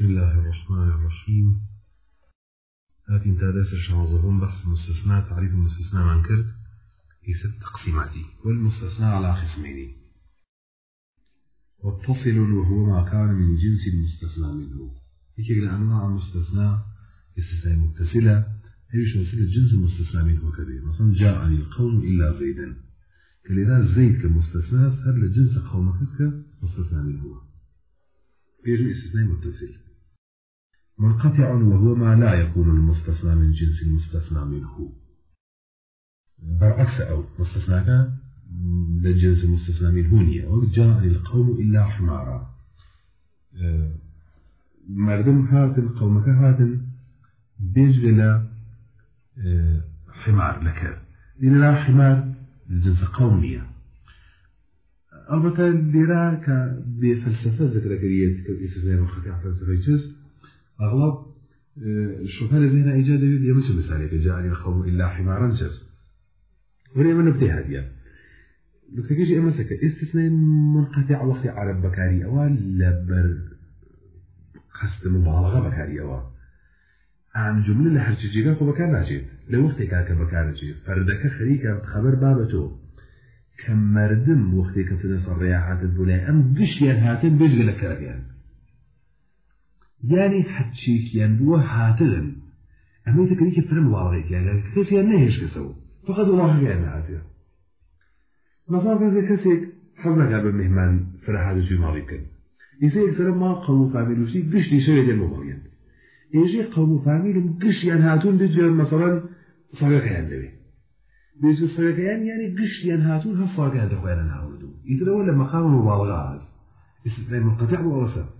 بسم الله الرحمن الرحيم. هاتي انت درس شانزهم بحث المستثنى تعريف المستثنى من كرد في ست تقسيمات والمستثنى على قسمين. متصل وهو ما كان من جنس المستثنى منه. هيك أنواع المستثنى استثناء متصلة هيش مثل جنس المستثنى منه كبير مثلا جاء عن القوم إلا زيدا. كلذا زيد كمستثنى هل لجنس قوم كسك مستثنى منه بيجي استثناء متصل؟ منقطع وهو ما لا يكون المستثنى من جنس المستثنى منه. برعكس أو مستثنى كان لجنس المستثنى منه نية. وجاء القوم إلا حمارا. أه، مردم هاتن قومك هاتن بيجي أه، حمار لك. لأن لا حمار لجنس قومية البته ليرا ك بفلسفة ذكر كريت كاستثناء وخطأ فلسفة جز أغلب آه، شوفها لزينا إيجاد يد يمس مثالي جاءني القوم إلا حمارا جز ولي من نبتي هادية لو تجي أمسك استثناء منقطع وقت عرب بكاري أوال لبر قصد مبالغة بكاري أوال عن جملة لحرجيجا خو بكار ناجيت لو وقت كاك بكار ناجيت فردك خريكا خبر بابتو كم مردم وقتی که تنس الرياحات البولاي أم قشيان هاتن بيجي لك كرقيان يعني حتشيكيان بوا هاتن أما يتكريك فرم واضغيك يعني كسيان نهيش كسو. فقد الله يعني هاتن مثلا كذا كسيك حضنا قابل مهمان فرح هذا الشيء ماضي كن. يسير فرم ما قوم فاميل وشي قش لي شوية المبين يجي قوم فاميل قش يعني هاتون بيجي مثلا صغير كيان لبي بيجي الصغيرين يعني قش يعني هاتون هالصاقة هذا خوينا نعودو يترى ولا مقام مبالغة استثناء منقطع وأوسط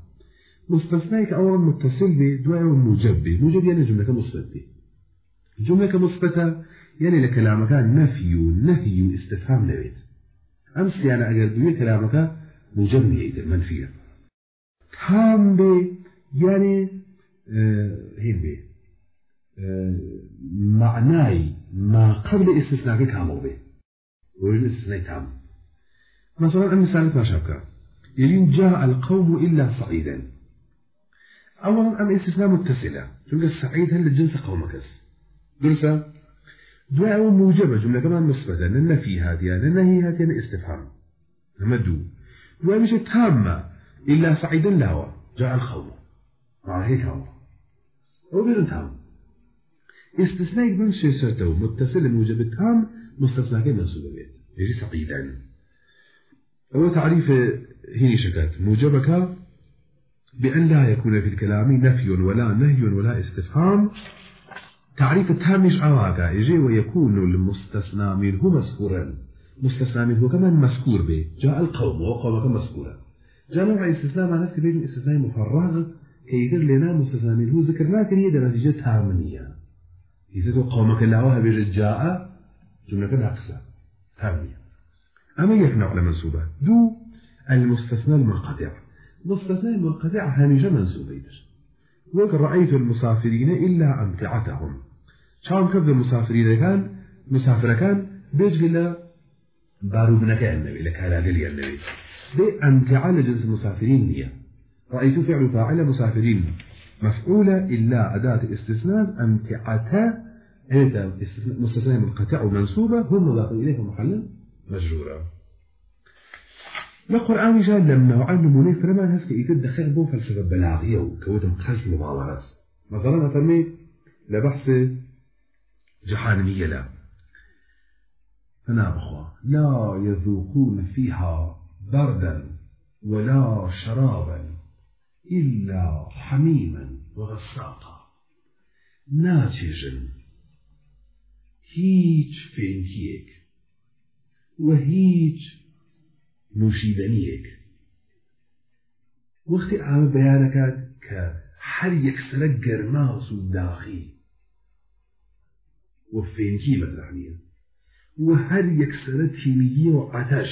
مستثنى أولا متصل بدواء موجب موجب يعني جملة مثبتة جملة مثبتة يعني لكلامك نفي نهي استفهام نويت. أمس يعني أجل دوية كلامك موجب نيت منفية. تام بي يعني آه هين بي آه معناي ما قبل استثناء كامل به ويجب استثناء تام مثلا المثال ما شابك يجين جاء القوم إلا صعيدا. أولا أم استثناء متصلة؟ جملة السعيد هل الجنس قومك. درسة؟ دعاء موجبة جملة كمان مثبتة لأن في هذه لأن هي هذه استفهام. مدو دعاء مش تامة إلا صعيدا لا جاء القوم مع هيك هو هو بيرن تام. استثناء من سيسرته متصل موجب التام مستثنى كما سببت يجي سعيدا. أول تعريف هي شكات. موجبك بأن لا يكون في الكلام نفي ولا نهي ولا استفهام. تعريف التام مش عواقع يجي ويكون المستثنى منه مذكورا مستثنى منه كمان مذكور به. جاء القوم وقومك مذكورا جاء نوع استثناء مع نفس كبير استثناء مفرغ كي يقر لنا مستثنى منه ذكرنا كان هي نتيجة تامنية إذا قومك الله بيجي جاء جملة ناقصة. ثانية أما يقنع لمنسوبة دو المستثنى المنقطع. مستثنى المنقطع هامجة منسوبة يدر وقد رأيت المسافرين إلا أمتعتهم. شام كذب المسافرين كان مسافر كان بيجي لا بارو بنك النبي لك على قلي النبي دي أمتعة لجنس المسافرين نية. رأيت فعل فاعل مسافرين. مفعولة إلا أداة استثناء أمتعة. هذا مستثنى منقطع ومنسوبة هم مضاف إليه محلا مجرورة. القرآن جاء لما نوعا نموني فرما هسك يتدخل بو فلسفة بلاغية وكوتم خلف مبالغات مثلا أفرمي لبحث جحانمية لا. فنابخوا لا يذوقون فيها بردا ولا شرابا إلا حميما وغساقا. ناتجا. هيج فينكيك وهيج نوشيدنيك وقت عام بيانك هەر یەکسرە گەرماس و داخی و فێنکی بەدرانیە و هەر یەکسرە تیمیگی و عەتەش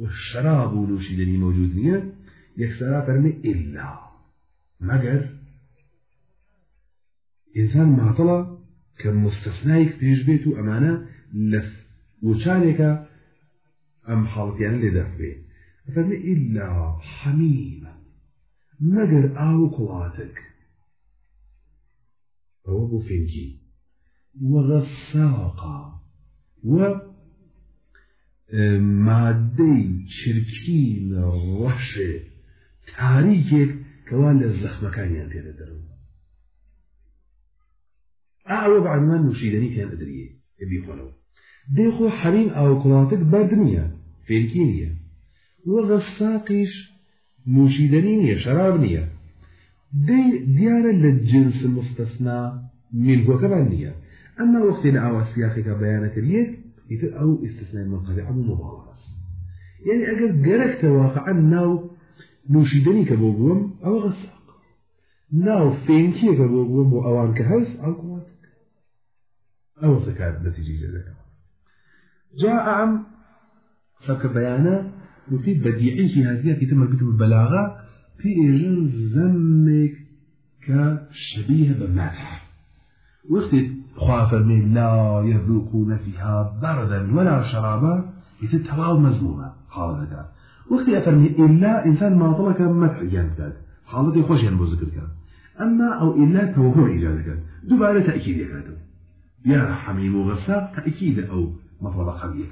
و شراب و نوشیدنی موجود نییە یەکسرا فەرمێ ئللا مەگەر ئینسان ماتەڵە کە مستەسنایك پێش بێت و ئەمانە وچانێکە حاڵەتیانە لێ دەفرێ فەرمێ ئللا حەمیمە مەگەر ئاو کوڵاتک ئەوە بۆ فێنکی وەغەساقا و مادەی چرکین ڕەشێ تاریکێک کەوا لە زەخمەکانیان تێدە دەرەوە ئاوە بەعنوان نوشیدنی تیان ئەدرێ. بیخۆنەوە دێخۆ حەریم ئاوکڵاتت بەرد نییە. فێنکی نییە وەغە ساقیش نوشیدنی نییە شەراب نییە. دیارە لە جنس مستەسنا میلگۆکەمان نییە. ئەمما وەختی لە ئاوا سیاقێکە بەیانەکردیت ئیتر ئەو ئستثنای منقطع مبالغة يعني ئەگەر گەرەکتە واقعا ناو نوشیدنی کە بۆ بووم ئەوە غەساق ناو فێنکیەکە بۆ بووم بۆ ئەوان کە هەست ئەڵکوات ئەوە دەکەم جاء عم فك بيانا وفي في هذه في تم الكتب البلاغة في إيجن زمك كشبيه بمدح وقت خاف من لا يذوقون فيها بردا ولا شرابا يتتواو مزمومة حالة وقت أفرمي إلا إنسان ما طلق مدح جانب حالة خوش ينبو ذكر كان أما أو إلا توهم إيجاد كان دوبارة تأكيد يكادو يا حميم وغساق تأكيد أو مطلب خبيه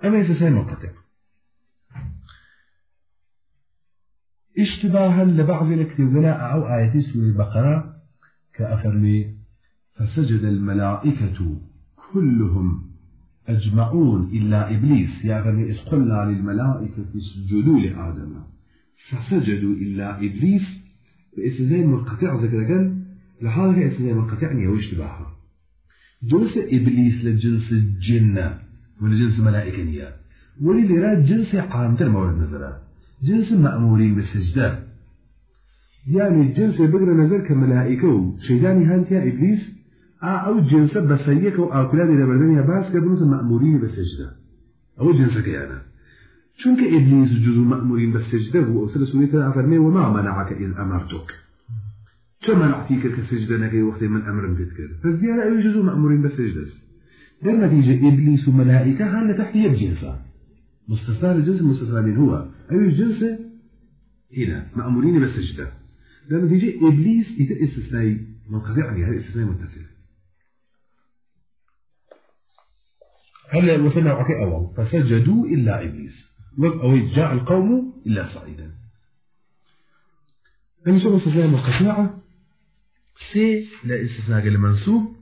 كس أما يسسين منقطع اشتباها لبعض الاكتبلاء أو آية سورة البقرة كأفرمي فسجد الملائكة كلهم أجمعون إلا إبليس يا غني إذ قلنا للملائكة اسجدوا لآدم فسجدوا إلا إبليس بإسزين منقطع ذكر قال لهذا إسزين منقطع نية واشتباهها دوس إبليس لجنس الجنة من جنس ملائكة نية ولي لرا جنس عامتر مورد نظرة. جنس مأمورين بالسجدة. يعني جنس بقرا نظر كملائكة وشيطاني هانتيا إبليس أو جنس بسيك وآكلاني لبردنيا باس كبنوس مأمورين بالسجدة. أو جنس كيانا. شونك إبليس جزء مأمورين بالسجدة هو أسر سورية أفرمي وما منعك إذ أمرتك. كما نعطيك كسجدة نكي وقت من أمر بذكر فالزيارة أي جزء مأمورين بالسجدة در نتيجة إبليس وملائكة هل تحت يد جنسا مستثنى الجنس مستثنى من هو. أي جنس هنا مأمورين بالسجدة در نتيجة إبليس إذا استثناء منقطع عنه هذا استثناء متصل هل المثنى عقي أول؟ فسجدوا إلا إبليس. أو جاء القوم إلا صعيدا. المسؤول استثناء منقطعة سي لا استثناء المنسوب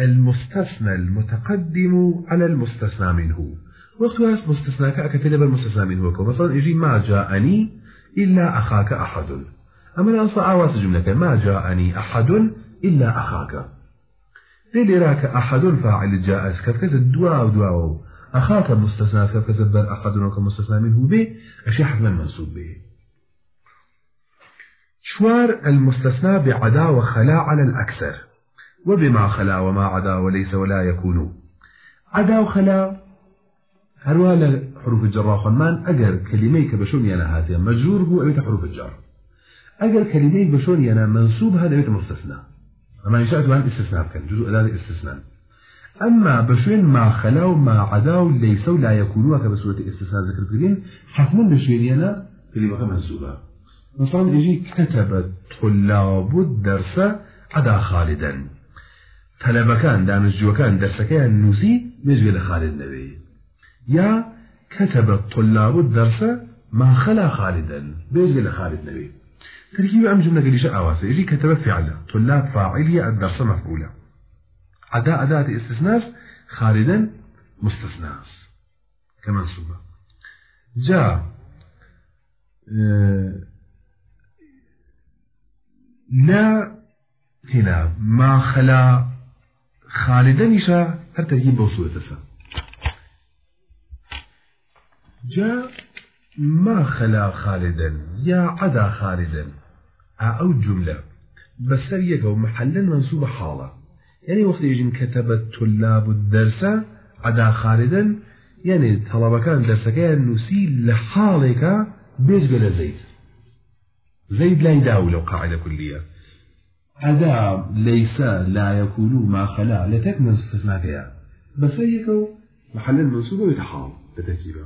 المستثنى المتقدم على المستثنى منه. وقت مستثنى كأكتلب المستثنى منه مثلا يجي ما جاءني إلا أخاك أحد. أما الأنصى عواس جملة ما جاءني أحد إلا أخاك. ليلي راك أحد فاعل جاء كفكز الدواء ودواء أخاك مستثنى كفكز بر أحد مستثنى منه به. أشياء حتما منسوب به. شوار المستثنى بعدا وخلا على الأكثر. وبما خلا وما عدا وليس ولا يكون. عدا وخلا هروا حروف الجر خنمان أجر كلميك بشون ينا هاتيا مجرور هو أبيت حروف الجر. أجر كلميك بشون ينا منصوب هذا أبيت مستثنى. أما إن شاءت وان استثناء كان جزء أداة استثناء. أما بشوين ما خلا وما عدا وليس ولا يكونوا كبسورة استثناء ذكر كريم حتما بشوين ينا كلمة منصوبة. مثلا يجي كتب طلاب الدرس عدا خالدا. طلبة كان دانشجو كان درس كان نوسي مجي لخالد نبي يا كتب الطلاب الدرس ما خلا خالدا بيجي لخالد نبي تركيب أم جملة قليشة أواسة يجي كتب فعلا طلاب فاعلية الدرس مفعولة عدا أداة استثناء خالدا مستثناء كمنصوبة جاء آه لا هنا ما خلا نشا هل تجيب بوصولة تسا جاء ما خلا خالدا يا عدا خالدا أو جملة بس يقو محلا منصوب حالة يعني وقت يجي كتب الطلاب الدرس عدا خالدا يعني طلبة كان درس كان نسي لحالك بلا زيد زيد لا يداول لو قاعدة كلية عدا ليس لا يكون ما خلا. لتك من استثناء بس يكو محل المنصوب ويتحال بترتيبه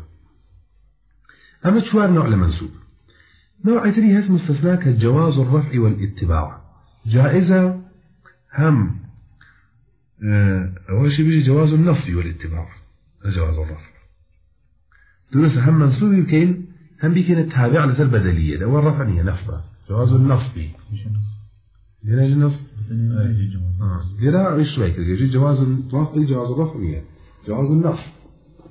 أما شوار نوع المنصوب نوع تري هس مستثنى كجواز الرفع والاتباع. جائزة هم آه أول شيء بيجي جواز النصب والاتباع. جواز الرفع. دونس هم منصوب يمكن هم بيكون التابع لسر بدلية. لو الرفع هي نصبة جواز النصب لنا النصب لنا إيش رايك يجي جواز الرفع جواز الرفع جواز النصب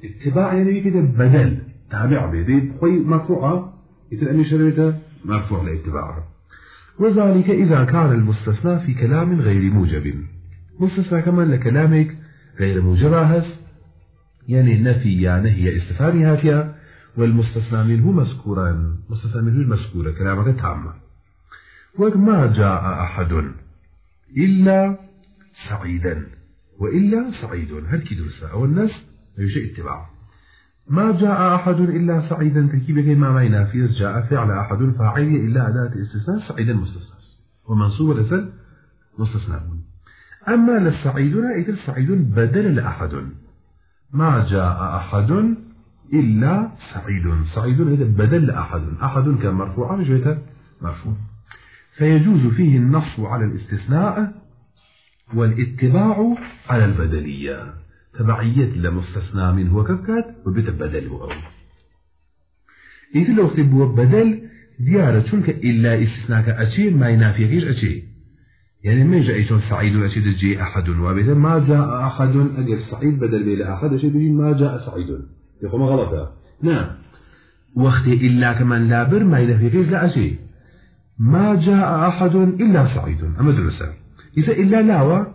اتباع يعني كده بدل تابع بيدي خوي مرفوعة أني شريته مرفوع لاتباعه وذلك إذا كان المستثنى في كلام غير موجب مستثنى كمان لكلامك غير موجب هس يعني النفي يا نهي استفهامها فيها والمستثنى منه مذكورا مستثنى منه مذكورا كلامك تامة وما جاء أحد إلا سعيدا وإلا سعيد. هل كدرسة أو الناس يشيء اتباع. ما جاء أحد إلا سعيدا تركيبك ما ما ينافيس جاء فعل أحد فاعل إلا أداة استثناء سعيدا مستثنى ومنصوب لسل مستثنى. أما للسعيدنا إذا سعيد بدل لأحد. ما جاء أحد إلا سعيد. سعيد إذا بدل لأحد. أحد كان مرفوعا جويته مرفوع. فيجوز فيه النص على الاستثناء والاتباع على البدلية. تبعية لمستثنى منه وكفكات وبتبدله أو إذا لو خبوا بدل ديارة شنك إلا استثناء أشي ما ينافي غير أشي؟ يعني ما جاء إيشون سعيد أشي جي أحد وابدا ما جاء أحد أجر سعيد بدل بلا أحد أشي بيجي ما جاء سعيد. يقول ما غلطة. نعم. وقت إلا كمان لابر ما ينافي غير لا أشي. ما جاء أحد إلا سعيد. أما درسة. إذا إلا لاوى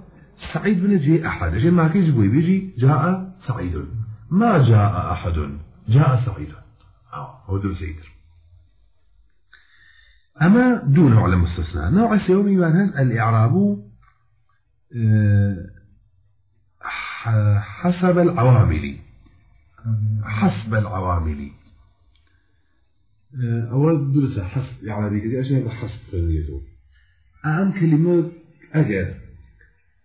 سعيد بن جي أحد. جي ما كيش بوي بيجي جاء سعيد. ما جاء أحد جاء سعيد. آه هو دول سيدر أما دونه على مستثنى نوع السيومي يوانهز الإعراب حسب العوامل. حسب العوامل. أول درس حسب يعني كذا أشياء حسب تربيته أهم كلمة أجر.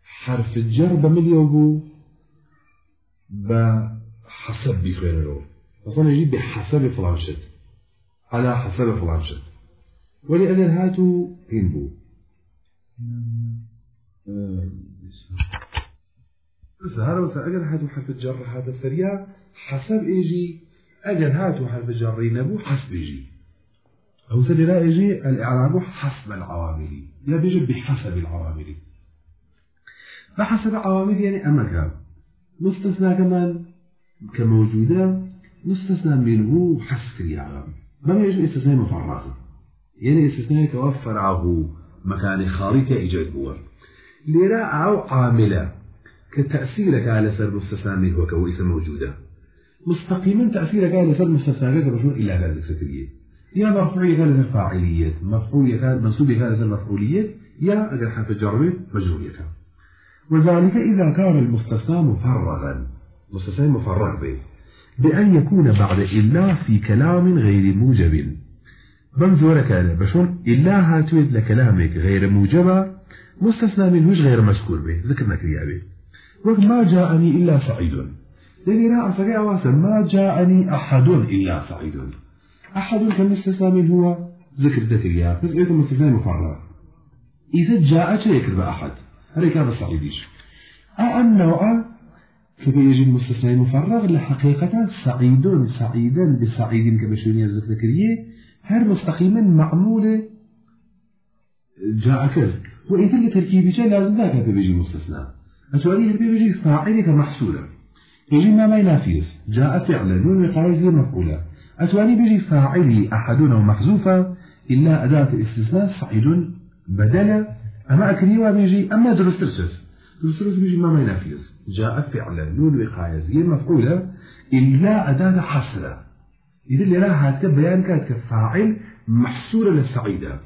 حرف الجر بمليوبو بحسب بخيره أصلا يجيب بحسب فلان شد على حسب فلان شد ولأن هاتو هنبو بس هذا بس أجل هاتو حرف الجر هذا سريع. حسب إيجي أجل هاتو حرف الجر نبو حسب إيجي أو سريع إيجي الإعراب حسب العوامل. يا بيجي بحسب العوامل. بحسب عوامل يعني أمك مستثنى كمان كموجودة مستثنى منه حسب اليعرب ما يجب استثناء مفرغ. يعني استثناء توفره مكان خارج إيجاد هو لرا أو عاملة. كتأثيرك على سر مستثنى منه كويس موجودة. مستقيما تأثيرك على سر مستثنى كرجل إلا هذا ستريه يا مرفوعية كانت الفاعلية مرفوعية منصوبية كانت المفعولية يا أجل حرف الجر مجرورية وذلك إذا كان المستثنى مفرغا مستثنى مفرغ به بأن يكون بعد إلا في كلام غير موجب. بمزورة كان بشون إلا هاتويد لكلامك غير موجبة مستثنى منهش غير مذكور به. ذكرنا كريا به وما جاءني إلا سعيد. لذي لا أصدق أواسا ما جاءني أحد إلا سعيد أحد كمستثنى منه هو ذكر ذكريا بس إذا مستثنى مفرغ إذا جاء شيء بأحد هذا كان الصعيديش النوع كيف يجي المستثنى المفرغ؟ لحقيقة سعيد سعيدا بسعيد كبشونية الذكر كريه هر مستقيما معمولة جاء كذا وإذا لتركيبي شيء لازم ذاك بيجي مستثنى أسؤالي هل بيجي فاعل كمحصولة يجي ما جاء فعلا نون وقايز مفعولة أسؤالي بيجي فاعلي أحدنا ومحذوفة إلا أداة استثناء سعيد بدل أما أكريوا بيجي أما درس ترسس بيجي ما ما جاء فعلا نون زي مفعولة إلا أداة حصرة إذا اللي راح بيان كانت كفاعل محصورة للسعيدة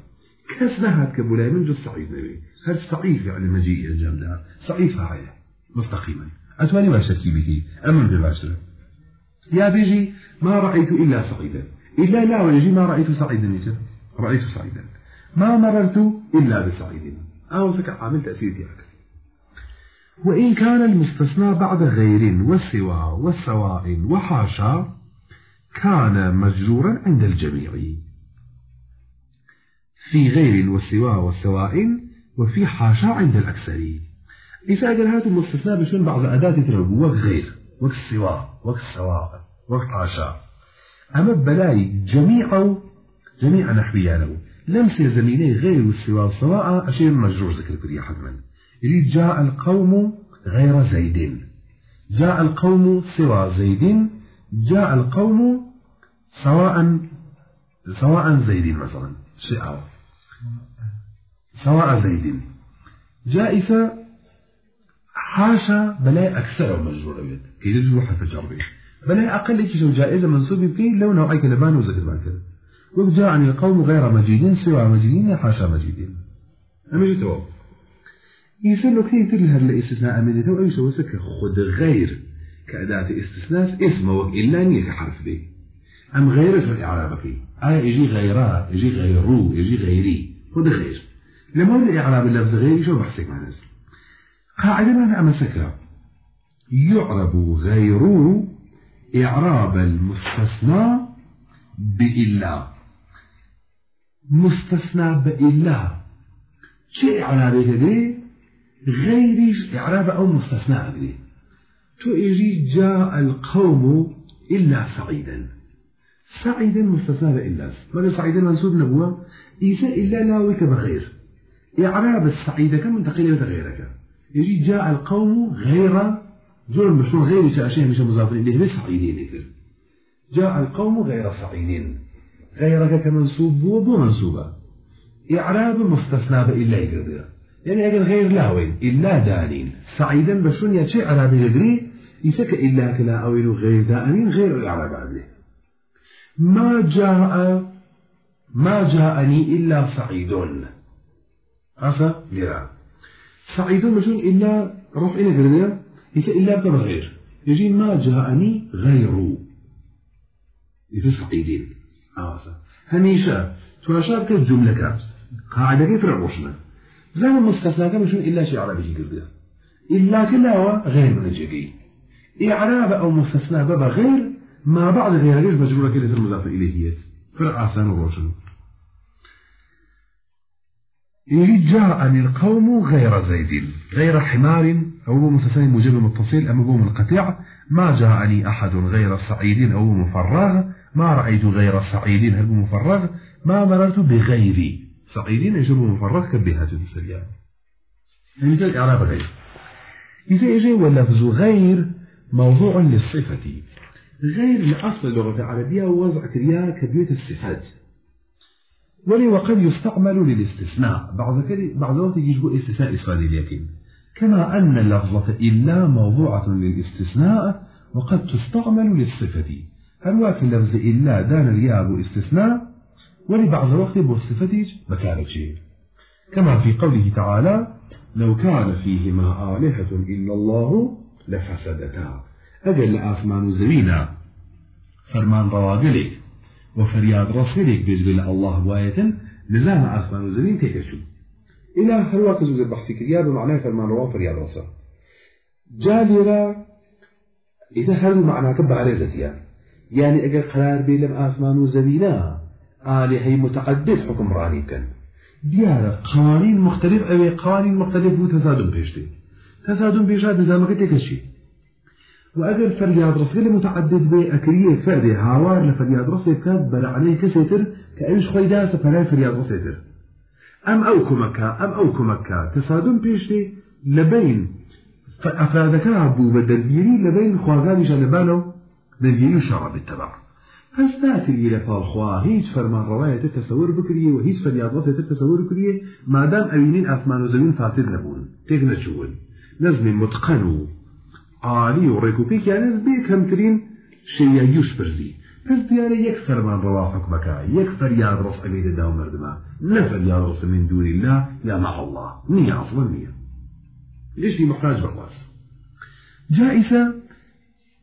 كس نهات كبولاي من جس سعيد نبي هل سعيد يعني مجيء الجام ده سعيد فاعله مستقيما. أتواني ما شكي به أمن بباشرة يا بيجي ما رأيت إلا سعيدا إلا لا ويجي ما رأيت سعيدا رأيت سعيدا ما مررت إلا بسعيد أو سك عامل تأثير ديالك وإن كان المستثنى بعد غير والسواء والسواء وحاشا كان مجرورا عند الجميع. في غير والسواء والسواء وفي حاشا عند الأكثر. إذا قال هاتوا المستثنى بشون بعض أداة تربو. وقت غير وقت السواء وقت السواء وقت حاشا أما بلاي جميع جميع نحويانه. لمس زميني غير السواء والسواء أشياء مجرور ذكر كريا حتما يريد جاء القوم غير زيد جاء القوم سوى زيد جاء القوم سواء سواء زيد مثلا. شيء سواء زيد جائزة حاشا بلا أكثر مجرور بيت كي يجروا حتى جربي بلا أقل شيء جائزة منصوب بكي لو نوعي كلبان وزكر بان كذا وجاءني القوم غير مجيدين سوى مجيدين حاشا مجيدين أمي جتوا يسألوا كثير تقول هذا الاستثناء من تو أي سوى سكر خد غير كأداة استثناء اسمه إلا نية حرف به أم غير اسم الإعراب فيه آية يجي غيرا يجي غيرو يجي غيري خد غير لما هو إعراب اللفظ غير شو بحسك مع ناس قاعدة ما نعمل سكرة يعرب غيرو إعراب المستثنى بإلا. مستثنى بإلا. شيء إعرابي كده غير إعراب أو مستثنى كده تو جاء القوم إلا سعيدا. سعيدا مستثنى بإلا. ماذا سعيدا منسوب نبوة؟ إذا إلا لا وك بغير. إعراب السعيد كم منتقل غيرك يجي جاء القوم غير جور مشروع غير شيء مش مضاف إليه ليس سعيدين كده جاء القوم غير سعيدين غيرك كمنسوب وبو منسوبة. إعراب مستثنى بإلا يقدر يعني أجل غير لاوين إلا دانين. سعيدا بشون يا شيء عربي يدري يسك إلا كلا أوين غير دانين غير إعراب عليه ما جاء ما جاءني إلا سعيد عفا جرا سعيد بشون إلا روح إلى قردية يسك إلا بكما غير. يجي ما جاءني غير يسك سعيدين عفا هميشة تواشا بكت جملة كابس قاعدة كيف رعوشنا زي المستثنى كم شو إلا شيء عربي كده إلا كلا غير من الجديد إعراب أو مستثنى بابا غير ما بعد غير ليش مجرورة كده المضاف إليه فرق عسان وروشن جاءني القوم غير زيد غير حمار أو مستثنى مجرد متصل أم هو منقطع ما جاءني أحد غير سعيد أو مفرغ ما رأيت غير سعيد هل مفرغ ما مررت بغيري سعيدين يجب مفرغ كبهات السريان يعني مثل إعراب غير. إذا يجي واللفظ غير موضوع للصفة. غير لأصل اللغة العربية ووضع كريا كبيوت الصفات. ولي وقد يستعمل للاستثناء. بعض بعض الوقت يجب استثناء إسرائيل اليقين. كما أن اللفظة إلا موضوعة للاستثناء وقد تستعمل للصفة. هل واكن لفظ إلا دان الياب استثناء ولبعض الوقت مكانة. شيء كما في قوله تعالى لو كان فيهما آلهة إلا الله لفسدتا. أجل لآسمان زمينا. فرمان رواقلك وفرياد رسولك بجبل الله بواية لزام آسمان زمين تكشو إلى هل زوج البحث كريا بمعنى فرمان روا فرياد رسول جالرا إذا هل معنى كبع رزتيا يعني أجل قرار بي آسمان زمينا آلهة متعدد حكم راني كان. ديارة قوانين مختلف أو قوانين مختلف وتصادم بيشتي. بيشاد نظام قلت شيء وأجر فرياد رسول متعدد بي أكريه فردي هاوار لفرياد رسول كاد بل عليه كسيتر كأنش خويدا فلا فرياد رسول أم أو كمكا أم أو كمكا تصادم بيشتي لبين فأفادك أبو بدلبيري لبين خواغاني جانبانو دلبيري شرب التبع هەست ناکردی لە پاڵخوا هیچ فەرمان ڕەوایەتە تەسەور بکریە و هیچ فەریادڕەسێتە تەسەور کریە مادام ئەوینین ئاسمان و زەوین فاسد نەبوون تێک نەچوون نەزمی متقەن و عالی و ڕێکوپێکیانە بێ کەمترین شەیەیوش برزی پس دیارە یەک فەرمان ڕوا حکمەکە یەک فەریاد ڕست ئەگەی دەدا و مردمە. نە فەریاد ڕست من دووری الله یا مع الله. نییە ئەصلا نییە. گشتی محتاج بەخواست جائزة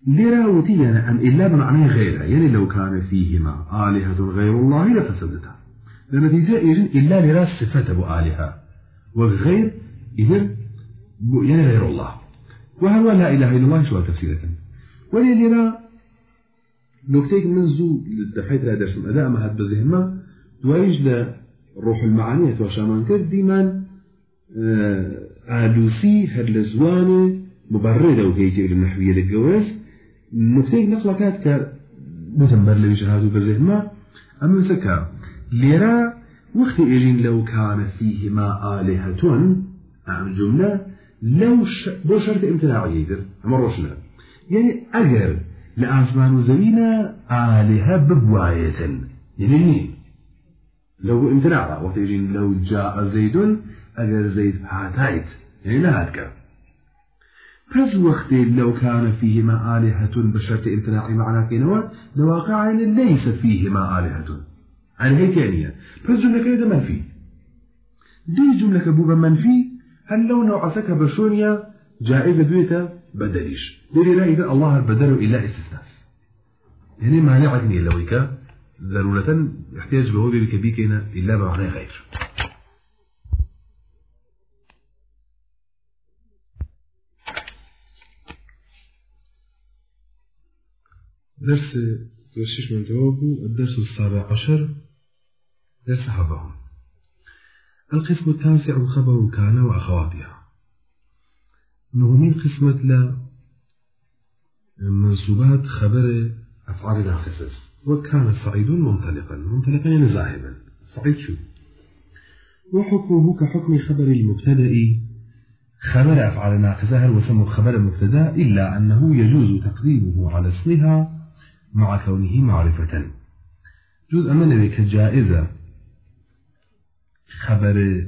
لرا وتينا أن إلا بمعنى غيرها يعني لو كان فيهما آلهة غير الله لفسدتها لنتيجة يجن إلا لرا صفة أبو آلهة وغير إذن يعني غير الله. وهو لا إله إلا الله شو تفسيرة ولي نكتيك من زو للدحيت لا درس أداء ما هاد بزهما دوائج روح المعانية وشامان كد ديمان. آلوسي هر لزواني مبررة وهيجي للنحوية للجواز نكتيك نقلة كات ك متمبر لي شهادو بزهما أما سكا ليرا وقت إجين لو كان فيهما آلهة أعمل جملة لو ش... بو شرط امتناعية يدر أما روشنا يعني أجر لآسمان وزمينة آلهة ببواية يعني لو امتناع وتيجين لو جاء زيد أجر زيد هاتايت يعني لا هاتك بس وقت لو كان فيهما آلهة بشرط امتناع معنى كينوات لواقع ليس فيهما آلهة عن هيك يعني بس جملة كده منفي دي جملة كبوبة منفي هل لو نوعسك بشونيا جائزة دويتا؟ بدليش. دليل إذا الله بدله إلا استثناء يعني ما نعدني لويك ضرورة يحتاج به بك بيكنا إلا بمعنى غير. درس درس من توابه الدرس السابع عشر. درس حفظهم. القسم التاسع خبر كان وأخواتها. نومين قسمة لا منصوبات خبر أفعال ناقصة وكان سعيد منطلقا منطلقا ذاهبا سعيد شو؟ وحكمه كحكم خبر المبتدأ. خبر أفعال ناقصة هل وسمى خبر المبتدأ؟ إلا أنه يجوز تقديمه على اسمها مع كونه معرفة. جزء من كجائزة خبر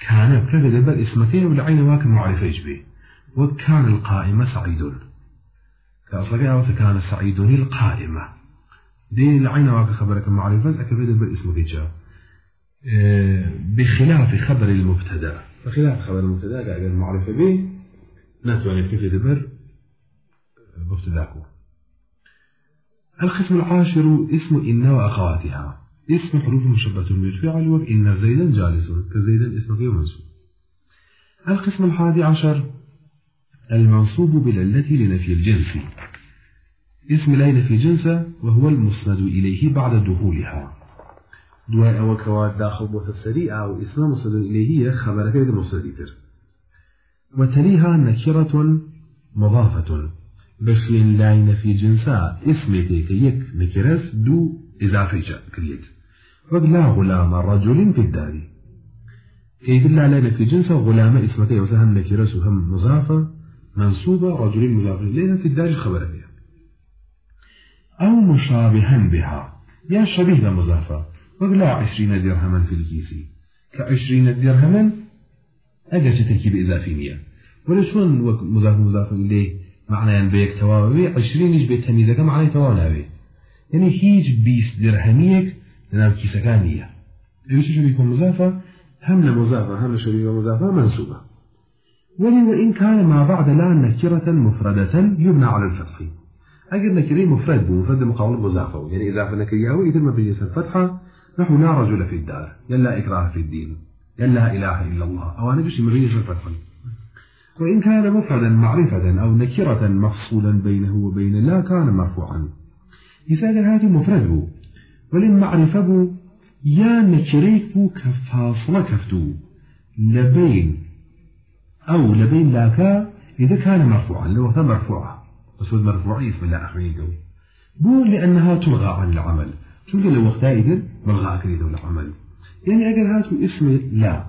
كان بكذا دبر اسمتين ولعين واك معرفة يجبي. وكان القائمة سعيد. كأصلك كان سعيد القائمة دي العين واك خبرك معرفة أكبر دبر اسمك جاء بخلاف خبر المبتدأ. بخلاف خبر المبتدأ قاعد المعرفة به. نتواني كيف دبر مبتدأكو. القسم العاشر اسم إن وأخواتها. اسم حروف مشبهة بالفعل وإن زيدا جالس كزيدا اسم غير منصوب. القسم الحادي عشر المنصوب بالعلة لنفي الجنس. اسم لا ينفي جنسه وهو المسند إليه بعد دخولها. دواء أو كواد داخل بوسة سريعة أو اسم مسند إليه خبر كيد مصدر وتليها نكرة مضافة. بس لا ينفي جنسها اسم تيك يك نكرس دو إضافة كريت ولا غلام رجل في الدار. كيف الله علينا في جنس غلام اسمك يوسهم نكرس هم مضافة منصوبة رجل مضاف إلينا في الدار خبر بها. أو مشابها بها. يا شبيه مضافة ولا عشرين درهما في الكيس. كعشرين درهما أجل تركيب إضافية ولا شلون مضاف مضاف إليه معنى بيك توابي عشرين يجب تمييزك معنى توابي يعني هيج بيس درهميك لنام كيسكانية إيش شبيه مضافة هم مضافة هم شبيه مضافة منسوبة ولي وإن كان ما بعد لا نكرة مفردة يبنى على الفتح أجل نكري مفرد بمفرد مقاول مضافة. يعني إذا فنكريه إذا ما بيجيس الفتحة نحو لا رجل في الدار. يلا إكراه في الدين. يلا إله إلا الله. أو أنا بشي مبينش الفتحة وإن كان مفردا معرفة أو نكرة مفصولا بينه وبين الله كان مرفوعا. إذا كان هذا مفرده ولم معرفة بو يا نكريك بو كفاصلة كفتو. لبين. أو لبين لاكا إذا كان مرفوعا لو كان مرفوعا بس مرفوع اسم الله أخرين قوي بو لأنها تلغى عن العمل. شو لو وقتها إذن ملغى كريدو العمل. يعني أجل هاتو اسم لا.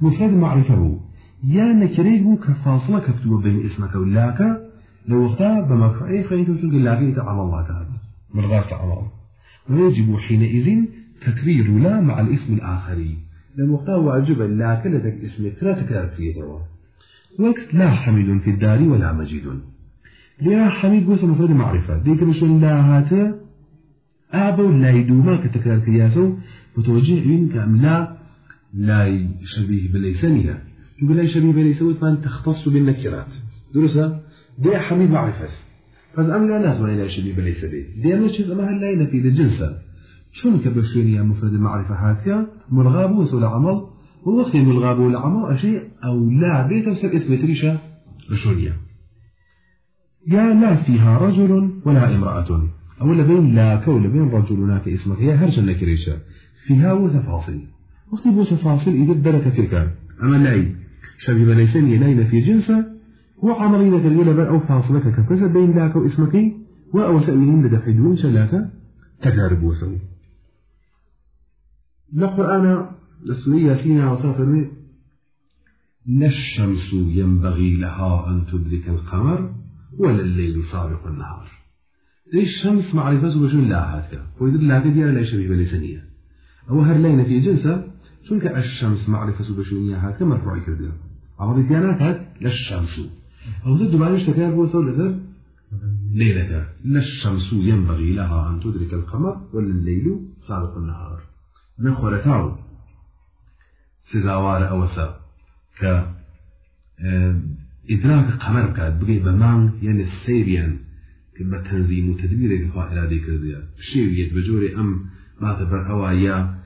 مفرد معرفة. بو يا نكريك بو كفاصلة كفتو بين اسمك ولاكا لو وقتها بمرفوعي خيتو تلقى لاقيت على الله تعالى. مرغاس على الله. ويجب حينئذ تكرير لا مع الاسم الآخر. لمختار واجبا لا كلتك اسم لا تكرار فيه وقت لا حميد في الدار ولا مجيد. لا حميد بس مفرد معرفة. ديك مش لا هات. أبو لا يدوما كتكرار كياسو. متوجه بين كأملا لا شبيه بالليسانية يقول لا شبيه بالليسانية فان تختص بالنكرات درسة؟ دي حميد معرفة. فز أم لا ناس ولا شبيه بالليسانية دي أملا شيء أما هل لا ينفي للجنسة شون كبشونية مفرد المعرفة هاتك؟ ملغاب وصول عمل والوقت ملغاب ولا عمل أشياء أو لا بيت وسر اسم تريشة. بشونية يا لا فيها رجل ولا امرأة. أو بين لا كول بين رجل هناك اسمك. هي هرش النكريشة فيها وتفاصيل وقت بو تفاصيل إذا درك تلك. أما لاي شبيب ليسن ينين في جنسه وعمرين كاليلة أو فاصلك كفز بين لاك واسمك وأو سألهم لدحدون شلاك تجارب وسوي القرآن لسورية سينا وصافر لا الشمس ينبغي لها أن تدرك القمر ولا الليل سابق النهار. الشمس معرفته بشون لا هاتك ويدر لا كدير لا شبيه بلسانية أو هر في جنسة. شنك الشمس معرفة بشونية هاتك مرفوع كردير عمري كانت هات للشمس. أو زد بعدش تكاد هو سول لزر ليلة لا الشمس ينبغي لها أن تدرك القمر ولا الليل سابق النهار. نخورتاو سزاوار أوسا. ك إدراك قمر كاد. بقي بمان يعني السيريان. كما تنظيم وتدبير إخوة إرادي كرديا. شيوية بجوري أم ما تبر أوايا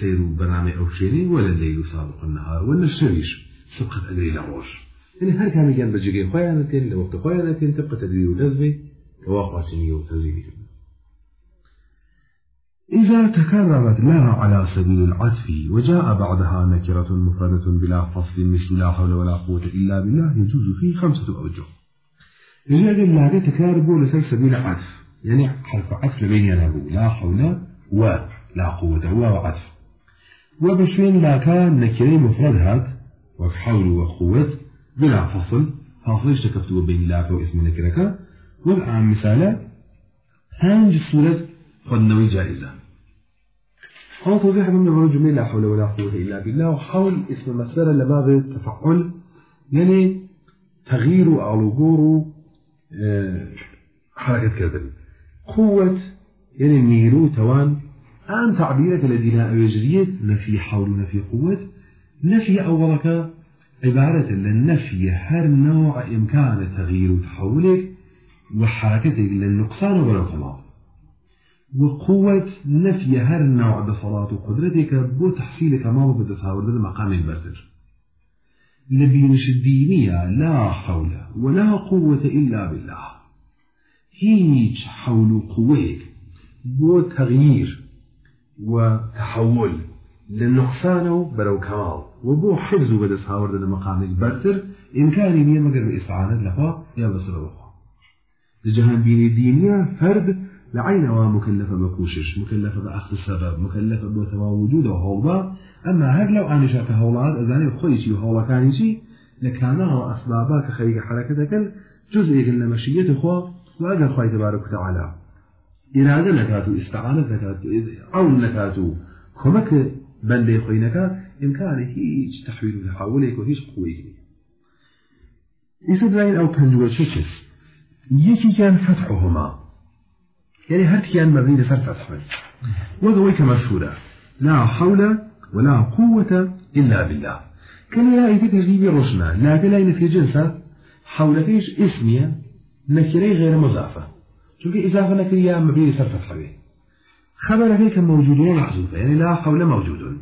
سير برنامج أو شيري ولا الليل سابق النهار. ولا الشريش. سبقت أجري لغوش. يعني هر كان كان بجيجي خيانتين لوقت خيانتين تبقى تدبير ولزبي كواقع سنية وتنظيم إذا تكررت لا على سبيل العطف وجاء بعدها نكرة مفردة بلا فصل مثل لا حول ولا قوة إلا بالله يجوز فيه خمسة أوجه. يجي أقول لا تكرار بو لسل سبيل عطف يعني حرف عطف لبين ينابو لا حول ولا قوة و وعطف وبشوين لا كان نكري مفرد هات وحول وقوة بلا فصل فاصل تكفتوا بين لا واسم نكرك. والآن مثالا هانج سورة خدنوي جائزة. هون توضيح من هو جملة لا حول ولا قوة إلا بالله وحول اسم مسألة لباب تفعل يعني تغيير أو لغور حركة كذا قوة يعني ميرو توان أن تعبيرك الذي لا أوجريت نفي حول نفي قوة. نفي أولك. عبارة للنفي هر نوع إمكان تغيير تحولك وحركتك للنقصان ولا الكمال وقوة نفي هر نوع بصلاة وقدرتك بو تحصيل كمال بتساور المقام البرتر لبينش الدينية لا حول ولا قوة إلا بالله. هيج حول قوتك بو تغيير وتحول. للنقصان بلو كمال وبو حفظ بدس هاورد المقام البرتر إمكاني نية مقر بإسعانة لها يا بصر الله الجهان بين الدينية فرد. لعين مكلفة بكوشش مكلفة بأخذ السبب مكلفة بتوا وجود وهوضا أما هر لو أنا شاك هولاد أزاني خويشي وهولا كانيشي لكانها أسبابك خير حركتك جزء من مشيئة خوا. وأجل خوي تبارك وتعالى إرادة نكاتو إستعانة نكاتو عون نكاتو كمك بندي خوينك إمكانه هيج تحويل وتحولك وهيج قويك إذا أو بنجوة شكس يكي كان فتحهما. يعني هر كيان مبني لسر فتح وقويك مشهورة لا حول ولا قوة إلا بالله. كان لا تجديد رسمة لا لا في جنسة حول فيش اسمية نكري غير مضافة شوف إضافة نكرية مبني لسر فتح خبر فيك موجود محذوفة يعني لا حول موجود.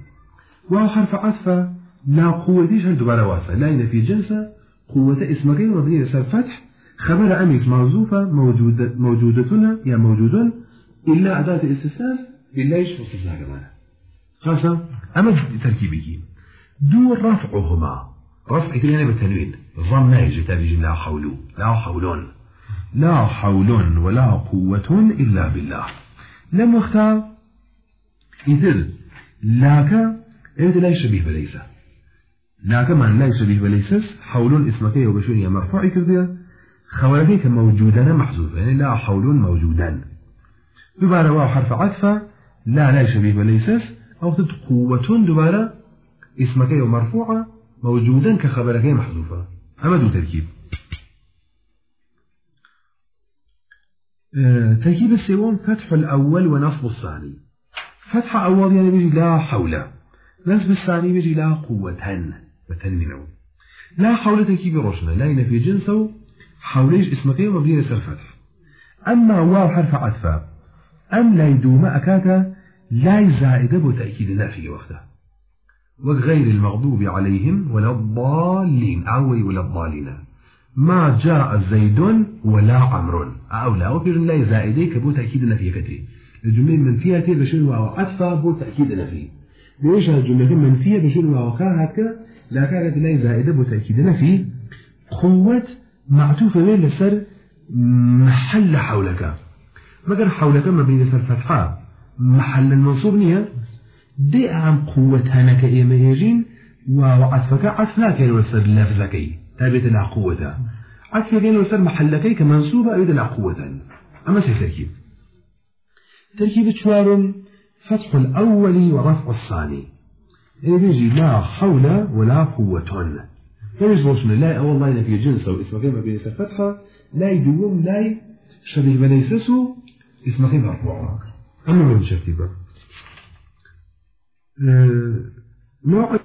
وهو حرف عطف لا قوة ديش هل دبارة واسع لا في جنسة قوة اسمك مبني لسر فتح خبر موظوفة موجودة موجودتنا يا موجود إلا أداة الاستثناء بالليش واستثناء كمان خاصة أما تركيبي دو رفعهما. رفع كلمة بالتنوين. ضم يجي ترجي لا حول لا حول لا حول ولا قوة إلا بالله. لم اختار إذن لاك إذن لا يشبه بليس لاك من لا يشبه بليس حول اسمك وبشوني مرفوع كذا. خوارقي موجودان محذوفة يعني لا حول موجودان. دوبارة واو حرف عطفة لا لا شبيه بليسس أو تد قوة دوبارة اسمك مرفوعة موجودا كخبرك محذوفة. أما دو تركيب آه تركيب السيوم فتح الأول ونصب الثاني. فتح أول يعني بيجي لا حول. نصب الثاني بيجي لا قوة. بتنمنه لا حول تركيب روشنا لا في جنسه حوليش اسمكي ومبني لسر فتح أما واو حرف عطفة أم لا يدوم أكاتا لا زائدة بتأكيد نفي وقته وغير المغضوب عليهم ولا الضالين. أوي ولا الضالين. ما جاء زيد ولا عمر أو لا وفي لا زائدة كبو تأكيد نفي كتري الجملة المنفية تي بشر واو عطفة بو تأكيد نفي ليش الجملة المنفية بشر واو كا لا كانت لا زائدة بو تأكيد نفي قوة معطوفة لسر محل حولك. مگر حولك ما بين سر فتحة. محل المنصوب نية. دي عم قوتها نك إيما يجين وعطفك عطفنا كان وسر لفظكي تابت لا قوة. عطفك كان وسر محلكي كمنصوبة أيضا لا قوة. أما تركيب. تركيب شوار فتح الأول ورفع الثاني. يجي لا حول ولا قوة. فمش بوشنا لا والله في جنسه واسمه كما بين فتحة لا يدوم لا شبيه اسمه كما مرفوع. أما من شرطي بقى نوع